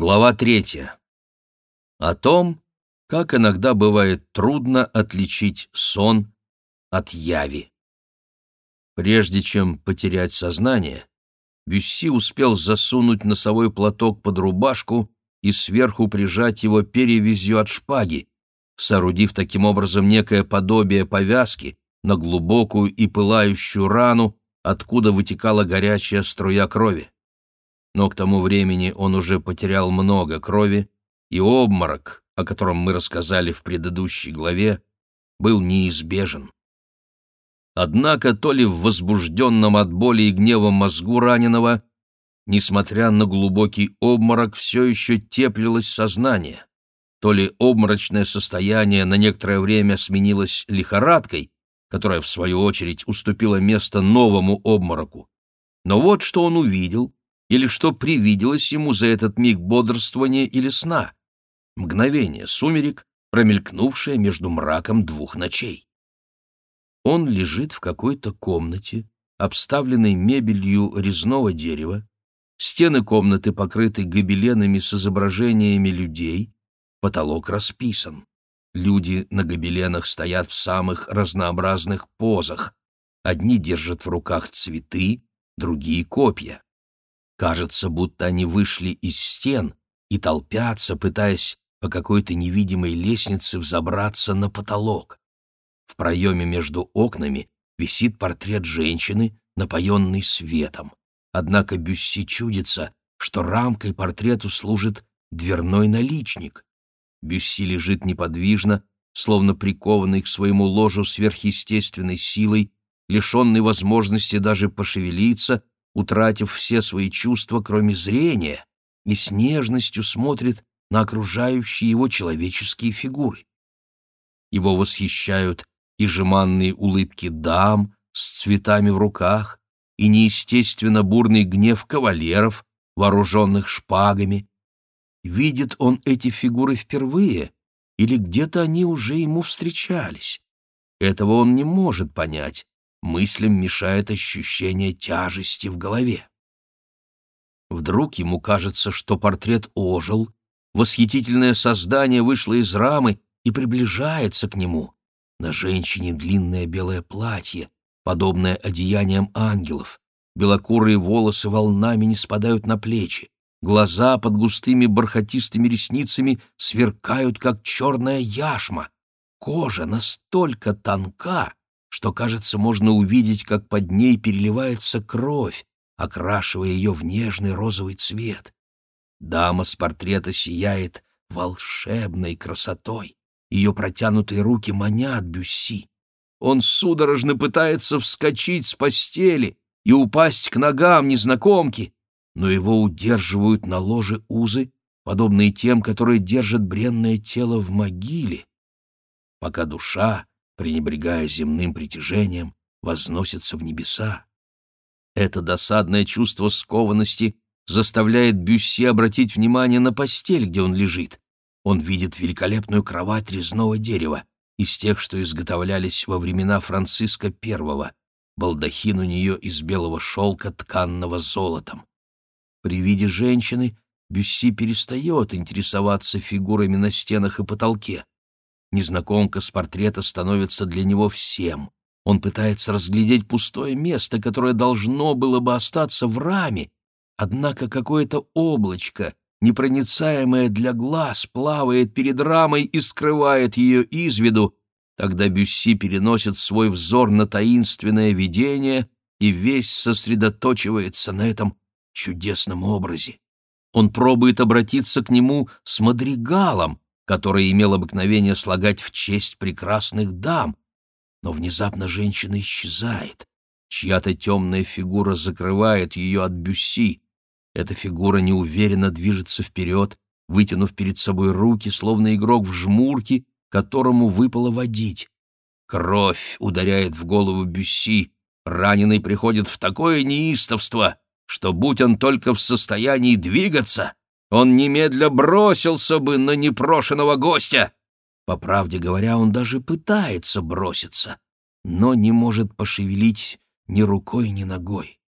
Глава третья. О том, как иногда бывает трудно отличить сон от яви. Прежде чем потерять сознание, Бюсси успел засунуть носовой платок под рубашку и сверху прижать его перевязью от шпаги, соорудив таким образом некое подобие повязки на глубокую и пылающую рану, откуда вытекала горячая струя крови но к тому времени он уже потерял много крови, и обморок, о котором мы рассказали в предыдущей главе, был неизбежен. Однако то ли в возбужденном от боли и гнева мозгу раненого, несмотря на глубокий обморок, все еще теплилось сознание, то ли обморочное состояние на некоторое время сменилось лихорадкой, которая, в свою очередь, уступила место новому обмороку. Но вот что он увидел — или что привиделось ему за этот миг бодрствования или сна. Мгновение сумерек, промелькнувшее между мраком двух ночей. Он лежит в какой-то комнате, обставленной мебелью резного дерева, стены комнаты покрыты гобеленами с изображениями людей, потолок расписан. Люди на гобеленах стоят в самых разнообразных позах. Одни держат в руках цветы, другие — копья. Кажется, будто они вышли из стен и толпятся, пытаясь по какой-то невидимой лестнице взобраться на потолок. В проеме между окнами висит портрет женщины, напоенный светом. Однако Бюсси чудится, что рамкой портрету служит дверной наличник. Бюсси лежит неподвижно, словно прикованный к своему ложу сверхъестественной силой, лишенный возможности даже пошевелиться утратив все свои чувства, кроме зрения, и с нежностью смотрит на окружающие его человеческие фигуры. Его восхищают и жеманные улыбки дам с цветами в руках, и неестественно бурный гнев кавалеров, вооруженных шпагами. Видит он эти фигуры впервые, или где-то они уже ему встречались? Этого он не может понять, мыслям мешает ощущение тяжести в голове. Вдруг ему кажется, что портрет ожил, восхитительное создание вышло из рамы и приближается к нему. На женщине длинное белое платье, подобное одеяниям ангелов. Белокурые волосы волнами не спадают на плечи. Глаза под густыми бархатистыми ресницами сверкают, как черная яшма. Кожа настолько тонка, что, кажется, можно увидеть, как под ней переливается кровь, окрашивая ее в нежный розовый цвет. Дама с портрета сияет волшебной красотой. Ее протянутые руки манят Бюсси. Он судорожно пытается вскочить с постели и упасть к ногам незнакомки, но его удерживают на ложе узы, подобные тем, которые держат бренное тело в могиле, пока душа, пренебрегая земным притяжением, возносится в небеса. Это досадное чувство скованности заставляет Бюсси обратить внимание на постель, где он лежит. Он видит великолепную кровать резного дерева, из тех, что изготовлялись во времена Франциска I. Балдахин у нее из белого шелка, тканного золотом. При виде женщины Бюсси перестает интересоваться фигурами на стенах и потолке. Незнакомка с портрета становится для него всем. Он пытается разглядеть пустое место, которое должно было бы остаться в раме, однако какое-то облачко, непроницаемое для глаз, плавает перед рамой и скрывает ее из виду, Тогда Бюсси переносит свой взор на таинственное видение и весь сосредоточивается на этом чудесном образе. Он пробует обратиться к нему с мадригалом, который имел обыкновение слагать в честь прекрасных дам, но внезапно женщина исчезает. Чья-то темная фигура закрывает ее от Бюсси. Эта фигура неуверенно движется вперед, вытянув перед собой руки, словно игрок в жмурки, которому выпало водить. Кровь ударяет в голову Бюсси, раненый приходит в такое неистовство, что, будь он только в состоянии двигаться, он немедля бросился бы на непрошенного гостя. По правде говоря, он даже пытается броситься, но не может пошевелить ни рукой, ни ногой.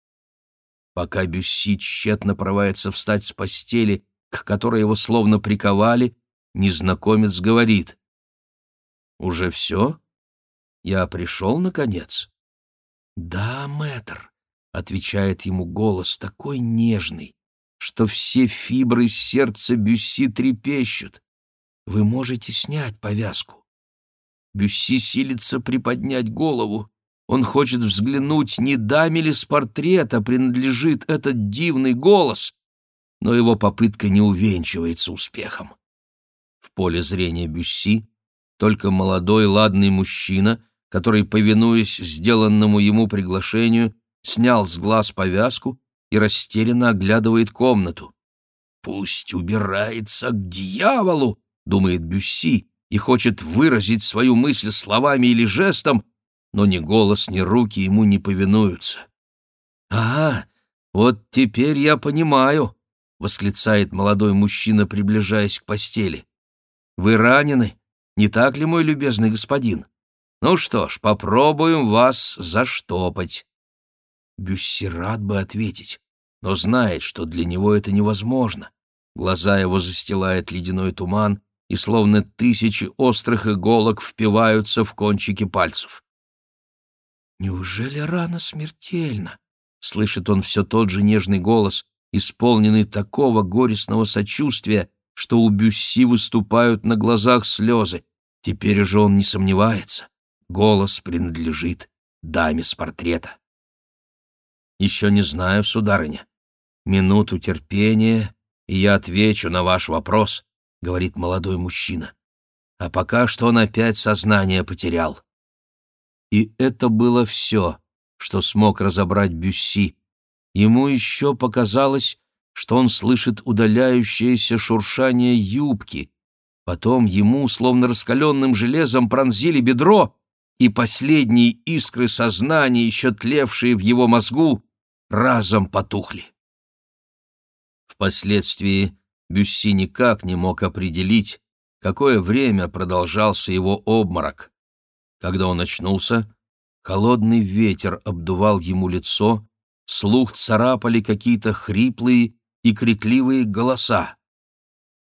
Пока Бюсси тщетно провается встать с постели к которой его словно приковали, незнакомец говорит. «Уже все? Я пришел, наконец?» «Да, мэтр», — отвечает ему голос такой нежный, что все фибры сердца Бюсси трепещут. «Вы можете снять повязку». Бюсси силится приподнять голову. Он хочет взглянуть, не даме ли с портрета принадлежит этот дивный голос, но его попытка не увенчивается успехом. В поле зрения Бюсси только молодой ладный мужчина, который, повинуясь сделанному ему приглашению, снял с глаз повязку и растерянно оглядывает комнату. «Пусть убирается к дьяволу!» — думает Бюсси и хочет выразить свою мысль словами или жестом, но ни голос, ни руки ему не повинуются. «Ага, вот теперь я понимаю», — восклицает молодой мужчина, приближаясь к постели. «Вы ранены, не так ли, мой любезный господин? Ну что ж, попробуем вас заштопать». Бюсси рад бы ответить, но знает, что для него это невозможно. Глаза его застилает ледяной туман, и словно тысячи острых иголок впиваются в кончики пальцев. «Неужели рана смертельна?» — слышит он все тот же нежный голос, исполненный такого горестного сочувствия, что у Бюсси выступают на глазах слезы. Теперь же он не сомневается. Голос принадлежит даме с портрета. «Еще не знаю, сударыня. Минуту терпения, и я отвечу на ваш вопрос», — говорит молодой мужчина. А пока что он опять сознание потерял. И это было все, что смог разобрать Бюсси. Ему еще показалось, что он слышит удаляющееся шуршание юбки. Потом ему, словно раскаленным железом, пронзили бедро, и последние искры сознания, еще тлевшие в его мозгу, разом потухли. Впоследствии Бюсси никак не мог определить, какое время продолжался его обморок. Когда он очнулся, холодный ветер обдувал ему лицо, слух царапали какие-то хриплые и крикливые голоса.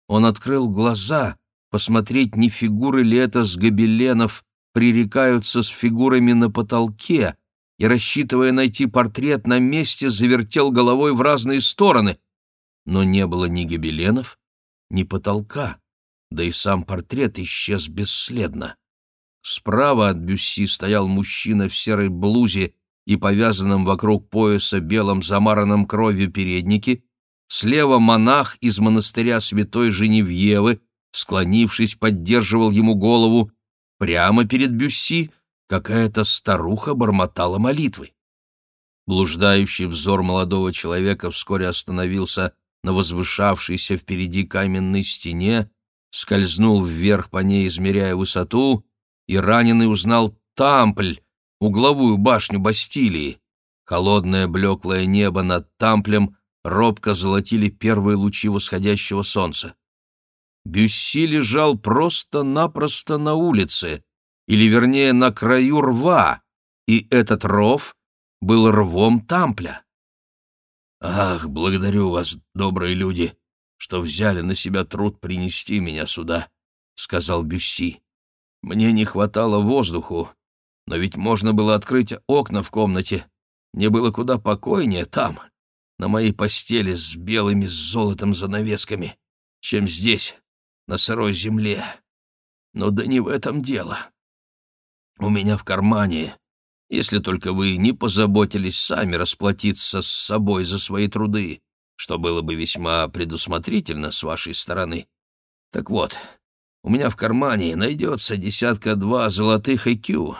Он открыл глаза, посмотреть, не фигуры ли это с гобеленов пререкаются с фигурами на потолке, и, рассчитывая найти портрет на месте, завертел головой в разные стороны, но не было ни гобеленов, ни потолка, да и сам портрет исчез бесследно. Справа от Бюсси стоял мужчина в серой блузе и повязанном вокруг пояса белом замаранном кровью переднике, слева монах из монастыря святой Женевьевы, склонившись, поддерживал ему голову, прямо перед Бюсси какая-то старуха бормотала молитвы. Блуждающий взор молодого человека вскоре остановился на возвышавшейся впереди каменной стене, скользнул вверх по ней, измеряя высоту, и раненый узнал Тампль, угловую башню Бастилии. Холодное блеклое небо над Тамплем робко золотили первые лучи восходящего солнца. Бюсси лежал просто-напросто на улице, или, вернее, на краю рва, и этот ров был рвом Тампля. «Ах, благодарю вас, добрые люди, что взяли на себя труд принести меня сюда», — сказал Бюсси. Мне не хватало воздуху, но ведь можно было открыть окна в комнате. Мне было куда покойнее там, на моей постели с белыми с золотом занавесками, чем здесь, на сырой земле. Но да не в этом дело. У меня в кармане, если только вы не позаботились сами расплатиться с собой за свои труды, что было бы весьма предусмотрительно с вашей стороны. Так вот, у меня в кармане найдется десятка-два золотых IQ.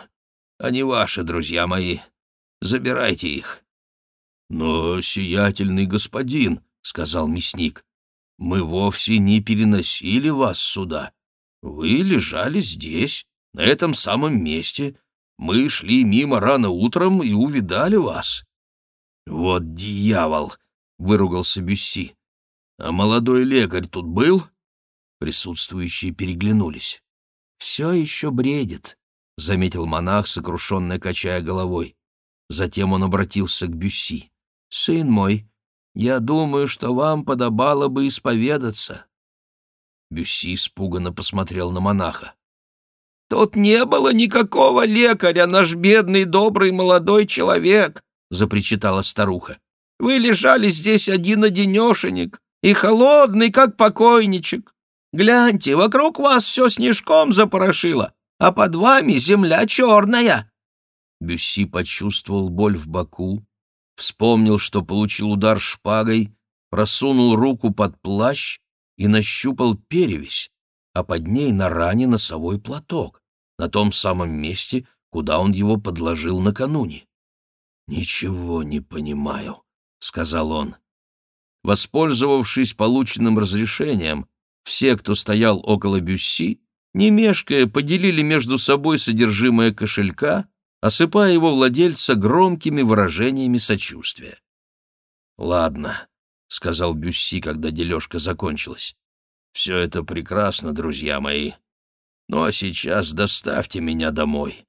Они ваши, друзья мои. Забирайте их». «Но, сиятельный господин», — сказал мясник, — «мы вовсе не переносили вас сюда. Вы лежали здесь, на этом самом месте. Мы шли мимо рано утром и увидали вас». «Вот дьявол!» — выругался Бюсси. «А молодой лекарь тут был?» Присутствующие переглянулись. «Все еще бредит», — заметил монах, сокрушенно качая головой. Затем он обратился к Бюсси. «Сын мой, Я думаю, что вам подобало бы исповедаться». Бюсси испуганно посмотрел на монаха. «Тут не было никакого лекаря, наш бедный, добрый, молодой человек», — запричитала старуха. «Вы лежали здесь один-одинешенек и холодный, как покойничек. Гляньте, вокруг вас все снежком запорошило, а под вами земля черная». Бюсси почувствовал боль в боку, вспомнил, что получил удар шпагой, просунул руку под плащ и нащупал перевязь, а под ней на ране носовой платок, на том самом месте, куда он его подложил накануне. «Ничего не понимаю», — сказал он. Воспользовавшись полученным разрешением, все, кто стоял около Бюсси, не мешкая, поделили между собой содержимое кошелька, осыпая его владельца громкими выражениями сочувствия. «Ладно», — сказал Бюсси, когда дележка закончилась. «Все это прекрасно, друзья мои. Ну а сейчас доставьте меня домой».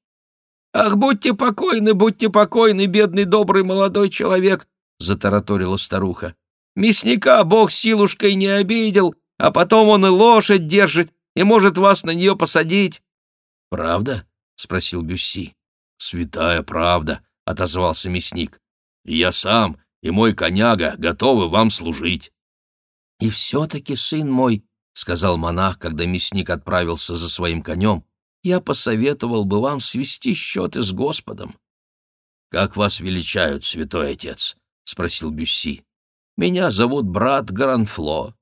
«Ах, будьте покойны, будьте покойны, бедный добрый молодой человек!» — затараторила старуха. «Мясника бог силушкой не обидел, а потом он и лошадь держит, и может вас на нее посадить». «Правда?» — спросил Бюсси. «Святая правда», — отозвался мясник. «И я сам, и мой коняга готовы вам служить». «И все-таки, сын мой», — сказал монах, когда мясник отправился за своим конем, «я посоветовал бы вам свести счеты с Господом». «Как вас величают, святой отец?» — спросил Бюсси. «Меня зовут брат Гаранфло».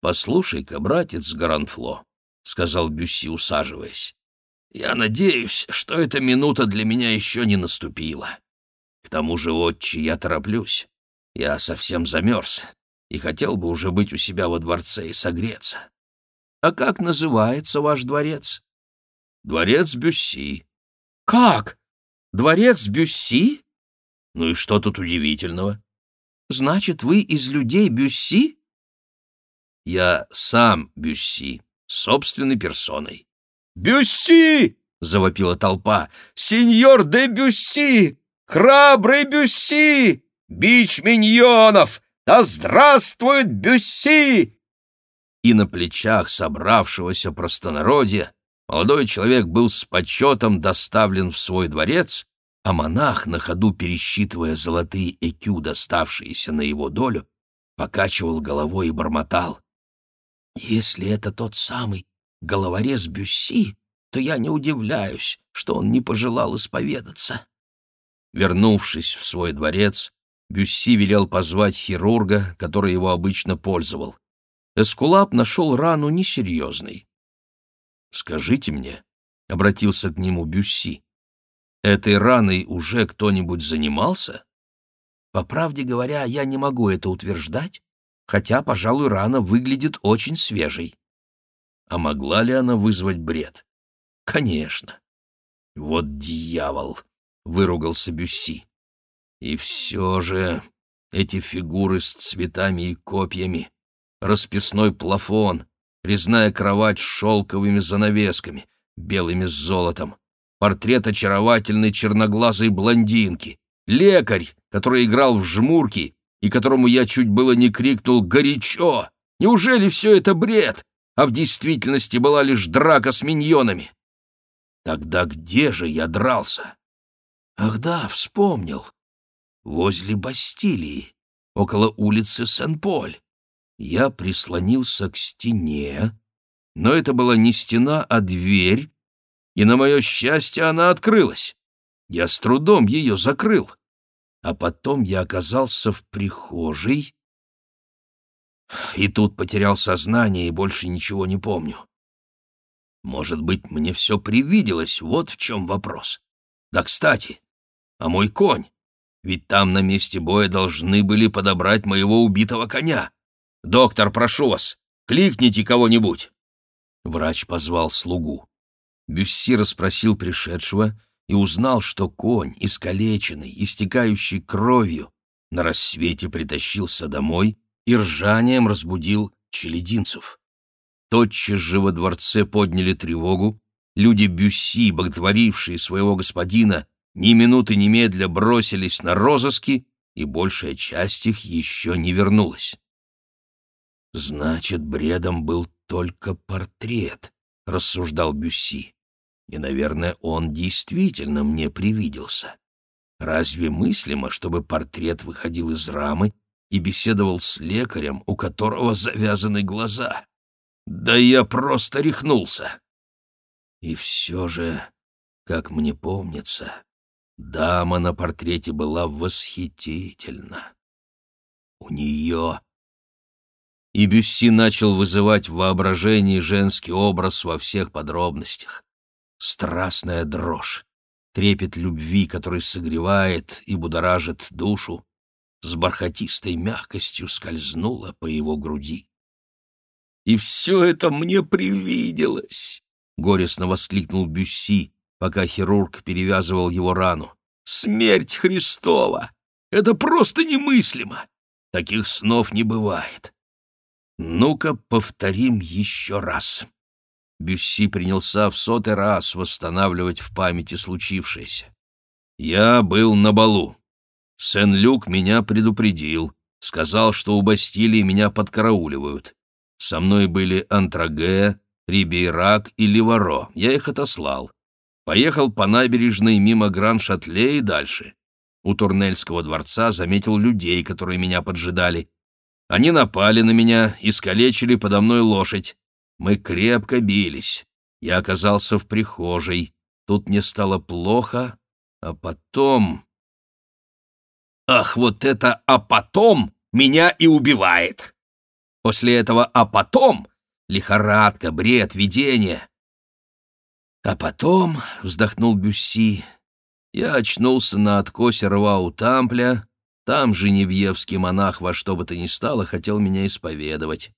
«Послушай-ка, братец Гаранфло», — сказал Бюсси, усаживаясь, «я надеюсь, что эта минута для меня еще не наступила. К тому же, отче, я тороплюсь. Я совсем замерз и хотел бы уже быть у себя во дворце и согреться. А как называется ваш дворец? Дворец Бюсси. Как? Дворец Бюсси? Ну и что тут удивительного? Значит, вы из людей Бюсси? Я сам Бюсси, собственной персоной. «Бюсси!» — завопила толпа. «Сеньор де Бюсси! Храбрый Бюсси! Бич миньонов! Да здравствует Бюсси!» И на плечах собравшегося простонародья молодой человек был с почетом доставлен в свой дворец, а монах, на ходу пересчитывая золотые экю, доставшиеся на его долю, покачивал головой и бормотал. «Если это тот самый головорез Бюсси, то я не удивляюсь, что он не пожелал исповедаться». Вернувшись в свой дворец, Бюсси велел позвать хирурга, который его обычно пользовал. Эскулап нашел рану несерьезной. «Скажите мне», — обратился к нему Бюсси, — «этой раной уже кто-нибудь занимался?» «По правде говоря, я не могу это утверждать, хотя, пожалуй, рана выглядит очень свежей». «А могла ли она вызвать бред?» «Конечно». «Вот дьявол!» выругался Бюсси. И все же эти фигуры с цветами и копьями, расписной плафон, резная кровать с шелковыми занавесками, белыми с золотом, портрет очаровательной черноглазой блондинки, лекарь, который играл в жмурки и которому я чуть было не крикнул «Горячо!» Неужели все это бред, а в действительности была лишь драка с миньонами? Тогда где же я дрался? Ах да, вспомнил. Возле Бастилии, около улицы Сен-Поль. Я прислонился к стене, но это была не стена, а дверь, и, на мое счастье, она открылась. Я с трудом ее закрыл. А потом я оказался в прихожей, и тут потерял сознание и больше ничего не помню. Может быть, мне все привиделось, вот в чем вопрос. Да, кстати, а мой конь? Ведь там на месте боя должны были подобрать моего убитого коня. Доктор, прошу вас, кликните кого-нибудь. Врач позвал слугу. Бюсси расспросил пришедшего и узнал, что конь, искалеченный, истекающий кровью, на рассвете притащился домой и ржанием разбудил челединцев. Тотчас же во дворце подняли тревогу, люди Бюсси, боготворившие своего господина, ни минуты немедля бросились на розыски и большая часть их еще не вернулась. «Значит, бредом был только портрет», — рассуждал Бюсси. «И, наверное, он действительно мне привиделся. Разве мыслимо, чтобы портрет выходил из рамы и беседовал с лекарем, у которого завязаны глаза? Да я просто рехнулся!» И все же, как мне помнится, дама на портрете была восхитительна. У нее и Бюсси начал вызывать в воображении женский образ во всех подробностях. Страстная дрожь, трепет любви, который согревает и будоражит душу, с бархатистой мягкостью скользнула по его груди. «И все это мне привиделось!» — горестно воскликнул Бюсси, пока хирург перевязывал его рану. «Смерть Христова! Это просто немыслимо! Таких снов не бывает. «Ну-ка, повторим еще раз». Бюсси принялся в сотый раз восстанавливать в памяти случившееся. «Я был на балу. Сен-Люк меня предупредил, сказал, что у Бастилии меня подкарауливают. Со мной были Антраге, Рибейрак и Ливаро. Я их отослал. Поехал по набережной мимо Гран-Шатле и дальше. У Турнельского дворца заметил людей, которые меня поджидали. Они напали на меня, искалечили подо мной лошадь. Мы крепко бились. Я оказался в прихожей. Тут мне стало плохо, а потом... Ах, вот это «а потом» меня и убивает. После этого «а потом» — лихорадка, бред, видение. А потом, — вздохнул Бюсси, — я очнулся на откосе рва у Тампля, там женевьевский монах во что бы то ни стало хотел меня исповедовать.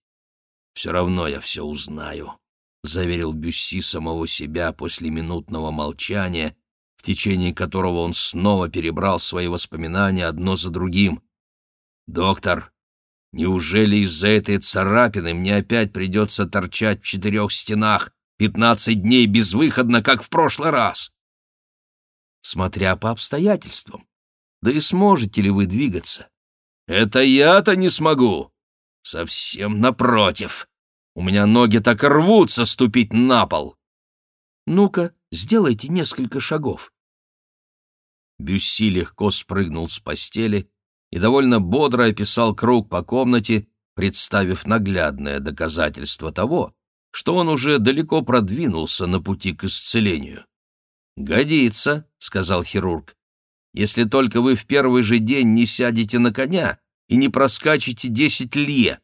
«Все равно я все узнаю», — заверил Бюсси самого себя после минутного молчания, в течение которого он снова перебрал свои воспоминания одно за другим. «Доктор, неужели из-за этой царапины мне опять придется торчать в четырех стенах пятнадцать дней безвыходно, как в прошлый раз?» «Смотря по обстоятельствам. Да и сможете ли вы двигаться? Это я-то не смогу. Совсем напротив. У меня ноги так рвутся ступить на пол. Ну-ка, сделайте несколько шагов. Бюсси легко спрыгнул с постели и довольно бодро описал круг по комнате, представив наглядное доказательство того, что он уже далеко продвинулся на пути к исцелению. «Годится», — сказал хирург если только вы в первый же день не сядете на коня и не проскачете десять лье».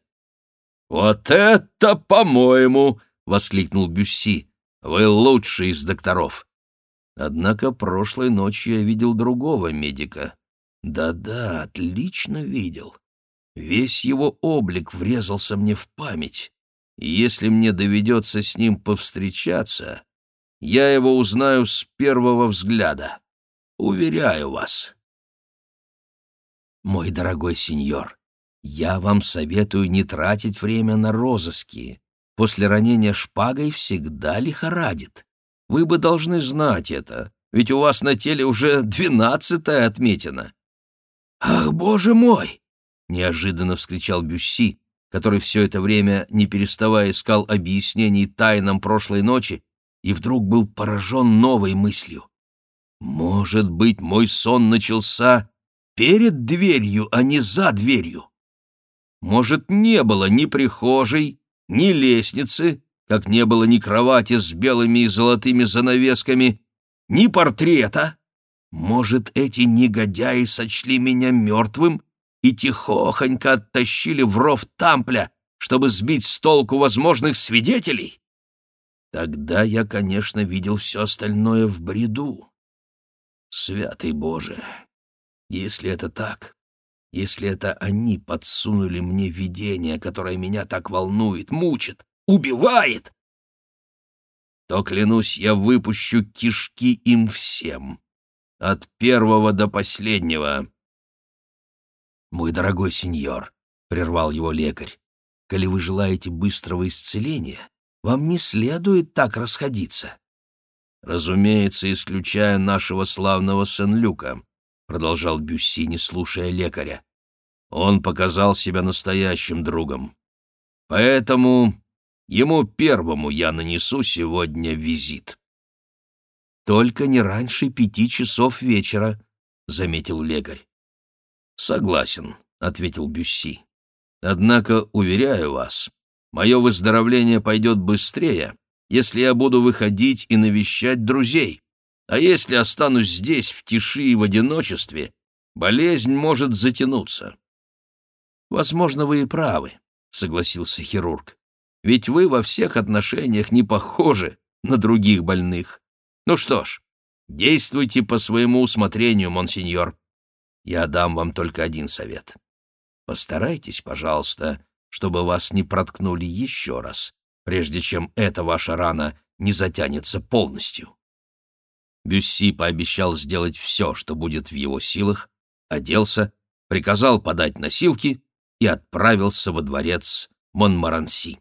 «Вот это, по-моему!» — воскликнул Бюсси. «Вы лучший из докторов». Однако прошлой ночью я видел другого медика. Да-да, отлично видел. Весь его облик врезался мне в память, и если мне доведется с ним повстречаться, я его узнаю с первого взгляда. Уверяю вас. Мой дорогой сеньор, я вам советую не тратить время на розыски. После ранения шпагой всегда лихорадит. Вы бы должны знать это, ведь у вас на теле уже двенадцатая отметина. «Ах, боже мой!» — неожиданно вскричал Бюсси, который все это время, не переставая, искал объяснений тайнам прошлой ночи и вдруг был поражен новой мыслью. Может быть, мой сон начался перед дверью, а не за дверью? Может, не было ни прихожей, ни лестницы, как не было ни кровати с белыми и золотыми занавесками, ни портрета? Может, эти негодяи сочли меня мертвым и тихохонько оттащили в ров Тампля, чтобы сбить с толку возможных свидетелей? Тогда я, конечно, видел все остальное в бреду. Святый Боже! Если это так, если это они подсунули мне видение, которое меня так волнует, мучит, убивает, то, клянусь, я выпущу кишки им всем, от первого до последнего. «Мой дорогой сеньор», — прервал его лекарь, — «коли вы желаете быстрого исцеления, вам не следует так расходиться. Разумеется, исключая нашего славного Сен-Люка. — продолжал Бюсси, не слушая лекаря. «Он показал себя настоящим другом. Поэтому ему первому я нанесу сегодня визит». «Только не раньше пяти часов вечера», — заметил лекарь. «Согласен», — ответил Бюсси. «Однако, уверяю вас, мое выздоровление пойдет быстрее, если я буду выходить и навещать друзей. А если останусь здесь в тиши и в одиночестве, болезнь может затянуться». «Возможно, вы и правы», — согласился хирург. «Ведь вы во всех отношениях не похожи на других больных. Ну что ж, действуйте по своему усмотрению, монсеньор. Я дам вам только один совет. Постарайтесь, пожалуйста, чтобы вас не проткнули еще раз, прежде чем эта ваша рана не затянется полностью. Бюсси пообещал сделать все, что будет в его силах, оделся, приказал подать носилки и отправился во дворец Монмаранси.